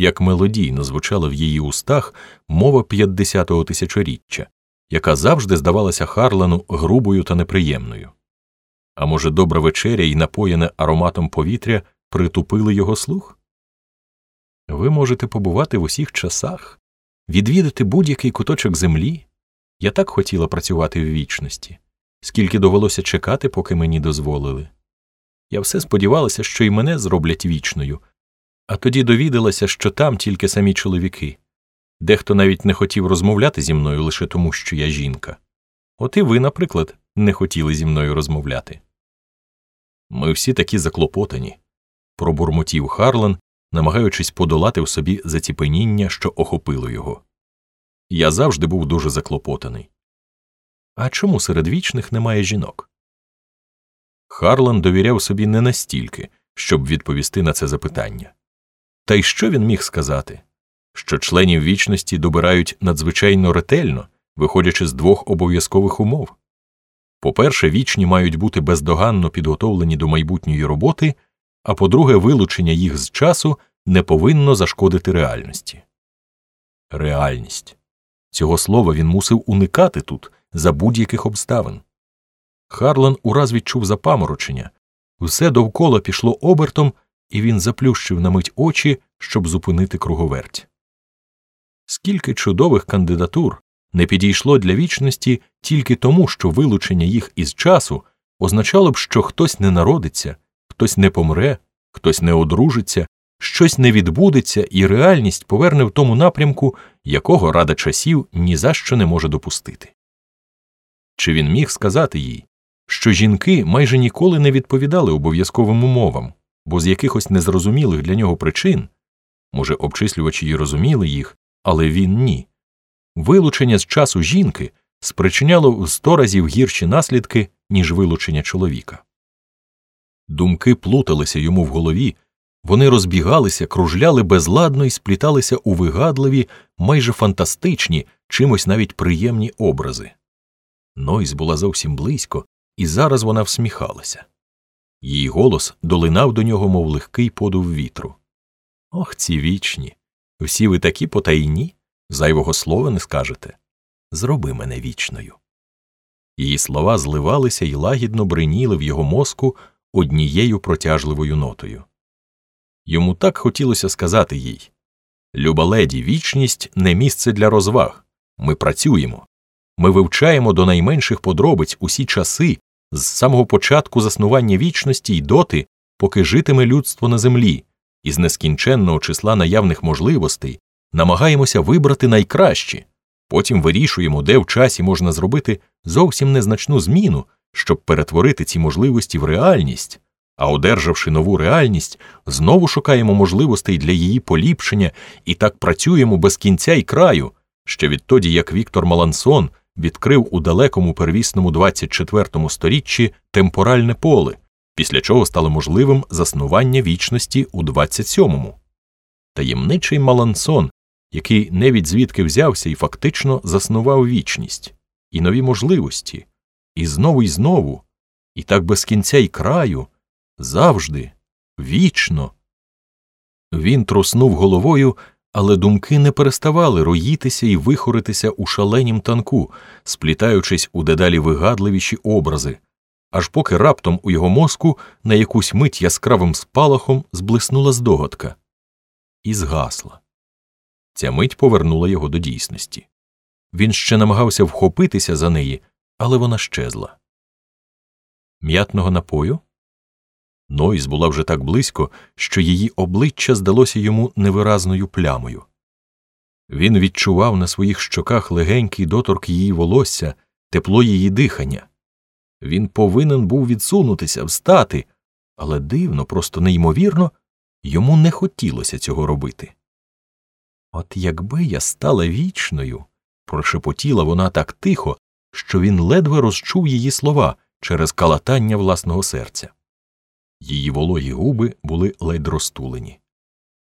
як мелодійно звучала в її устах мова 50-го тисячоріччя, яка завжди здавалася Харлену грубою та неприємною. А може, добра вечеря і напоєне ароматом повітря притупили його слух? Ви можете побувати в усіх часах, відвідати будь-який куточок землі. Я так хотіла працювати в вічності, скільки довелося чекати, поки мені дозволили. Я все сподівалася, що і мене зроблять вічною, а тоді довідалася, що там тільки самі чоловіки. Дехто навіть не хотів розмовляти зі мною лише тому, що я жінка. От і ви, наприклад, не хотіли зі мною розмовляти. Ми всі такі заклопотані, пробурмотів Харлан, намагаючись подолати в собі заціпеніння, що охопило його. Я завжди був дуже заклопотаний. А чому серед вічних немає жінок? Харлан довіряв собі не настільки, щоб відповісти на це запитання. Та й що він міг сказати? Що членів вічності добирають надзвичайно ретельно, виходячи з двох обов'язкових умов. По-перше, вічні мають бути бездоганно підготовлені до майбутньої роботи, а по-друге, вилучення їх з часу не повинно зашкодити реальності. Реальність цього слова він мусив уникати тут за будь-яких обставин. Харлан ураз відчув запаморочення, все довкола пішло обертом, і він заплющив на мить очі, щоб зупинити круговерть. Скільки чудових кандидатур не підійшло для вічності тільки тому, що вилучення їх із часу означало б, що хтось не народиться, хтось не помре, хтось не одружиться, щось не відбудеться, і реальність поверне в тому напрямку, якого рада часів ні за що не може допустити. Чи він міг сказати їй, що жінки майже ніколи не відповідали обов'язковим умовам, бо з якихось незрозумілих для нього причин може, обчислювачі й розуміли їх, але він ні. Вилучення з часу жінки спричиняло в сто разів гірші наслідки, ніж вилучення чоловіка. Думки плуталися йому в голові, вони розбігалися, кружляли безладно і спліталися у вигадливі, майже фантастичні, чимось навіть приємні образи. Нойз була зовсім близько, і зараз вона всміхалася. Її голос долинав до нього, мов легкий подув вітру. Ох, ці вічні. Всі ви такі потайні, зайвого слова не скажете. Зроби мене вічною. Її слова зливалися і лагідно бриніли в його мозку однією протяжливою нотою. Йому так хотілося сказати їй Люба леді, вічність не місце для розваг. Ми працюємо. Ми вивчаємо до найменших подробиць усі часи з самого початку заснування вічності й доти, поки житиме людство на землі, і з нескінченного числа наявних можливостей намагаємося вибрати найкращі, потім вирішуємо, де в часі можна зробити зовсім незначну зміну, щоб перетворити ці можливості в реальність, а одержавши нову реальність, знову шукаємо можливостей для її поліпшення і так працюємо без кінця й краю, ще відтоді як Віктор Малансон відкрив у далекому первісному 24-му сторіччі темпоральне поле, після чого стало можливим заснування вічності у 27-му. Таємничий Малансон, який не від звідки взявся і фактично заснував вічність, і нові можливості, і знову і знову, і так без кінця й краю, завжди, вічно. Він труснув головою, але думки не переставали роїтися і вихоритися у шаленім танку, сплітаючись у дедалі вигадливіші образи, аж поки раптом у його мозку на якусь мить яскравим спалахом зблиснула здогадка і згасла. Ця мить повернула його до дійсності. Він ще намагався вхопитися за неї, але вона щезла. М'ятного напою? Нойз була вже так близько, що її обличчя здалося йому невиразною плямою. Він відчував на своїх щоках легенький доторк її волосся, тепло її дихання. Він повинен був відсунутися, встати, але дивно, просто неймовірно, йому не хотілося цього робити. От якби я стала вічною, прошепотіла вона так тихо, що він ледве розчув її слова через калатання власного серця. Її вологі губи були ледь розтулені.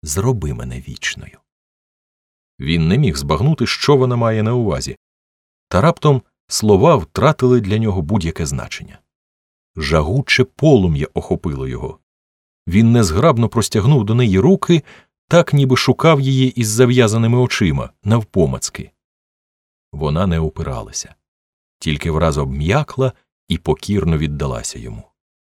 Зроби мене вічною. Він не міг збагнути, що вона має на увазі, та раптом слова втратили для нього будь-яке значення. Жагуче полум'я охопило його. Він незграбно простягнув до неї руки, так ніби шукав її із зав'язаними очима навпомацки. Вона не опиралася, тільки враз обм'якла і покірно віддалася йому.